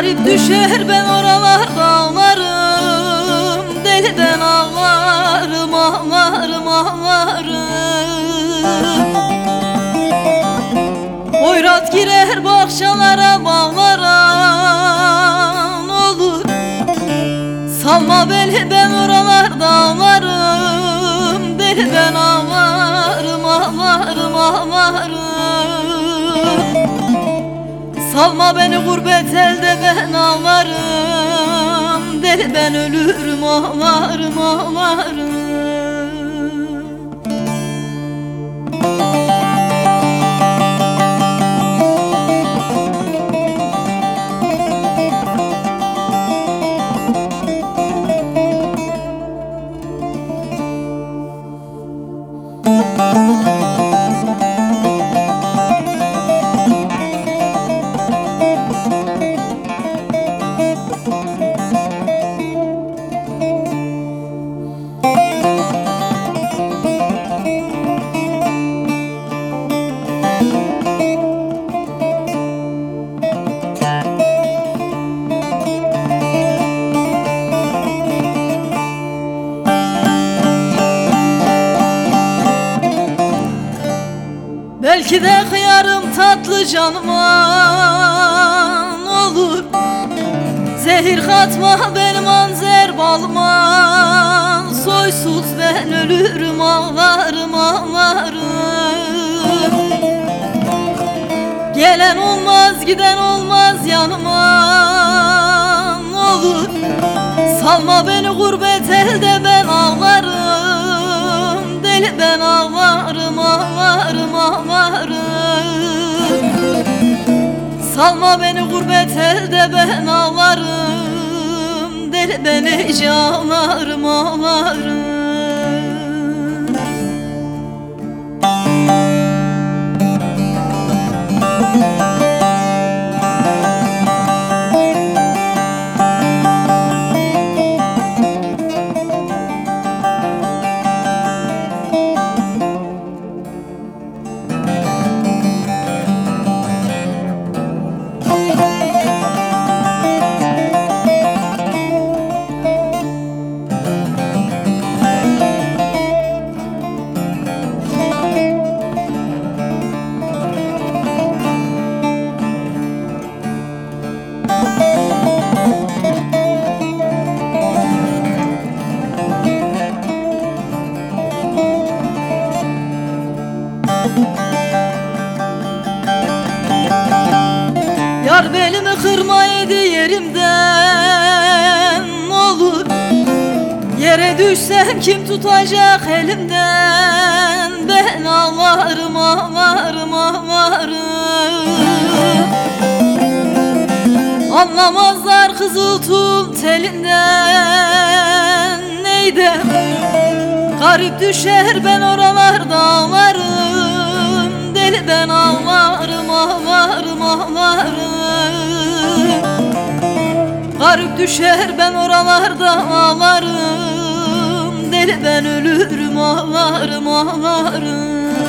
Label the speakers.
Speaker 1: Garip düşer ben oralarda ağlarım. Deliden ağlarım ağlarım ağlarım. Hoyrat girer bahçelere bağlara ne olur Salma beni ben oralarda ağlarım. Deliden ağlarım ağlarım ağlarım Salma beni gurbet elde ben ağlarım. Deli ben ölürüm ağlarım ağlarım Belki de kıyarım tatlı canıma olur. Zehir katma benim anzer balma Soysuz ben ölürüm ağlarım ağlarım. Gelen olmaz giden olmaz yanıma. Olur. Salma beni gurbet elde ben ağlarım ben ağlarım ağlarım ağlarım. Salma beni gurbet elde ben ağlarım. Deli ben iyice ağlarım ağlarım Yar belimi kırmaydı yerimden ne olur. Yere düşsem kim tutacak elimden? Ben ağlarım ağlarım ağlarım Anlamazlar kızıl tum telinden. Neydem Garip düşer ben oralarda ağlarım Deli ben ağlarım ağlarım ağlarım. Garip düşer ben oralarda ağlarım. Deli ben ölürüm ağlarım ağlarım